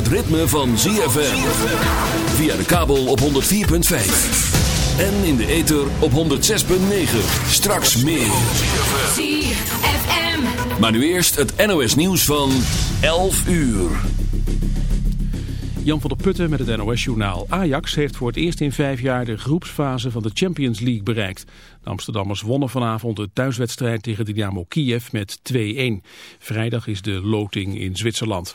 het ritme van ZFM. Via de kabel op 104.5. En in de ether op 106.9. Straks meer. ZFM. Maar nu eerst het NOS nieuws van 11 uur. Jan van der Putten met het NOS-journaal. Ajax heeft voor het eerst in vijf jaar de groepsfase van de Champions League bereikt. De Amsterdammers wonnen vanavond de thuiswedstrijd tegen Dynamo Kiev met 2-1. Vrijdag is de loting in Zwitserland.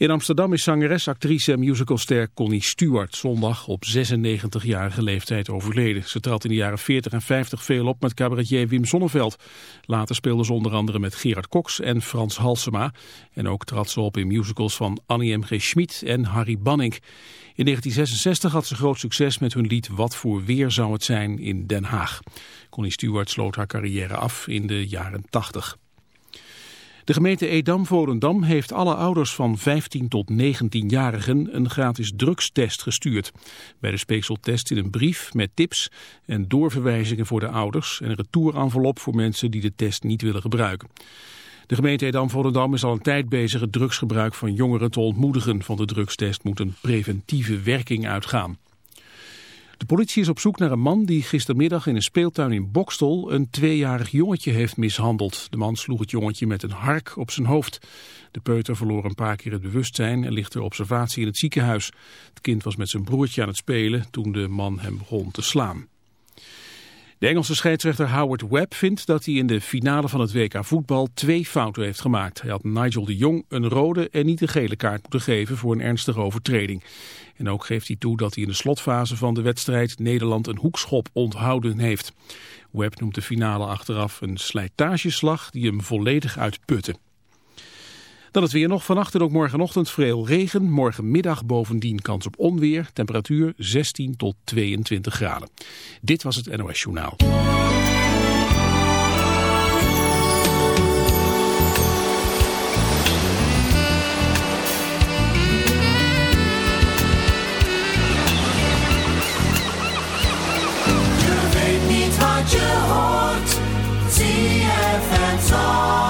In Amsterdam is zangeres, actrice en musicalster Connie Stewart zondag op 96-jarige leeftijd overleden. Ze trad in de jaren 40 en 50 veel op met cabaretier Wim Sonneveld. Later speelde ze onder andere met Gerard Cox en Frans Halsema. En ook trad ze op in musicals van Annie M. G. Schmid en Harry Banning. In 1966 had ze groot succes met hun lied Wat voor weer zou het zijn in Den Haag. Connie Stewart sloot haar carrière af in de jaren 80. De gemeente Edam-Volendam heeft alle ouders van 15 tot 19-jarigen een gratis drugstest gestuurd. Bij de speekseltest in een brief met tips en doorverwijzingen voor de ouders en een retourenvelop voor mensen die de test niet willen gebruiken. De gemeente Edam-Volendam is al een tijd bezig het drugsgebruik van jongeren te ontmoedigen. Van de drugstest moet een preventieve werking uitgaan. De politie is op zoek naar een man die gistermiddag in een speeltuin in Bokstel een tweejarig jongetje heeft mishandeld. De man sloeg het jongetje met een hark op zijn hoofd. De peuter verloor een paar keer het bewustzijn en ligt ter observatie in het ziekenhuis. Het kind was met zijn broertje aan het spelen toen de man hem begon te slaan. De Engelse scheidsrechter Howard Webb vindt dat hij in de finale van het WK voetbal twee fouten heeft gemaakt. Hij had Nigel de Jong een rode en niet een gele kaart moeten geven voor een ernstige overtreding. En ook geeft hij toe dat hij in de slotfase van de wedstrijd Nederland een hoekschop onthouden heeft. Webb noemt de finale achteraf een slijtageslag die hem volledig uitputte. Dan het weer nog vannacht en ook morgenochtend veel regen. Morgenmiddag bovendien kans op onweer. Temperatuur 16 tot 22 graden. Dit was het NOS Journaal. Je je.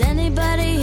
Anybody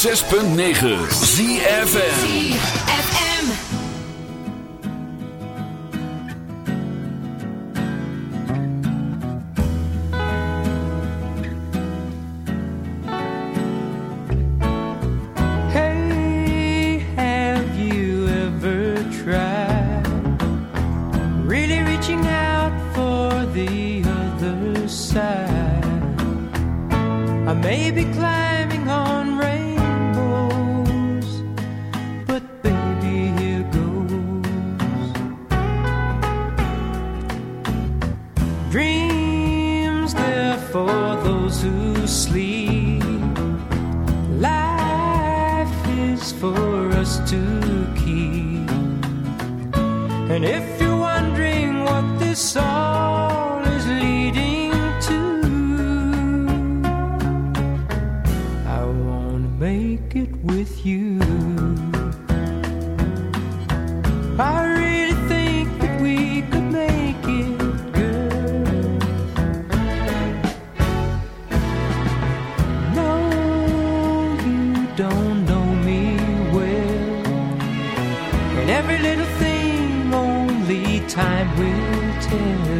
106.9 ZFN those who sleep. Life is for us to keep. And if you're wondering what this song scared.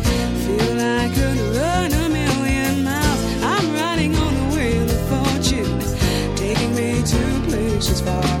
She's bad.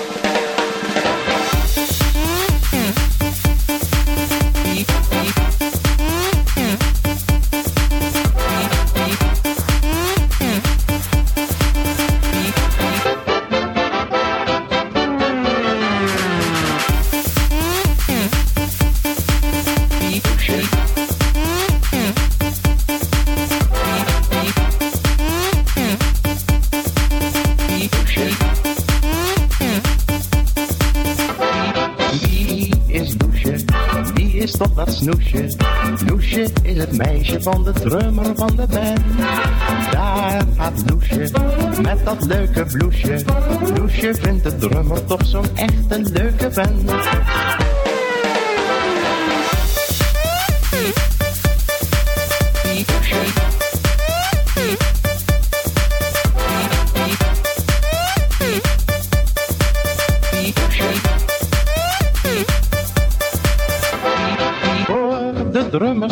Toch dat snoesje? Loesje is het meisje van de drummer van de band. Daar gaat Loesje met dat leuke bloesje. Loesje vindt de drummer toch zo'n echt een leuke vent.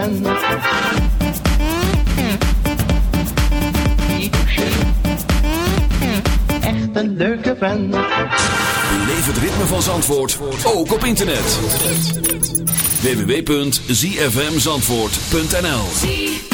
Vent. Echt een leuke vent. Beleef het ritme van Zandvoort, ook op internet. www.zfmzandvoort.nl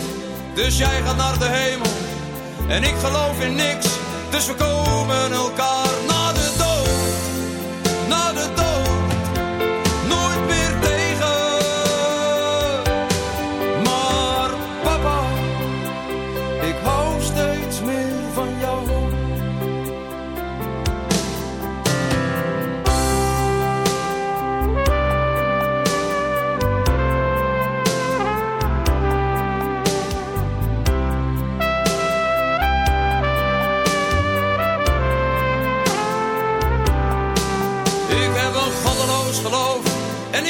dus jij gaat naar de hemel. En ik geloof in niks, dus we komen elkaar na de dood. Na de dood,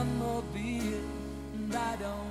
one more beer, and I don't.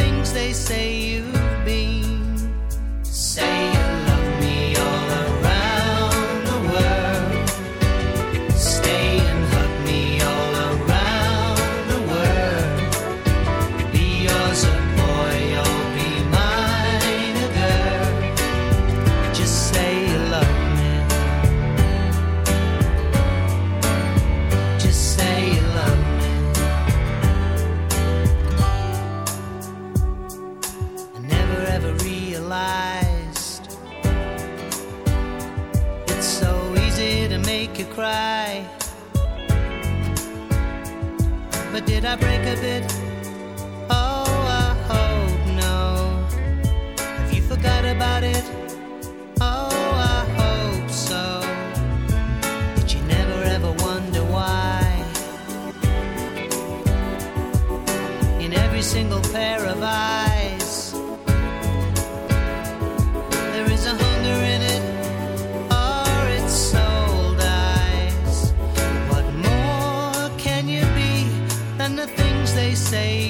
things they say you've been. Say bit say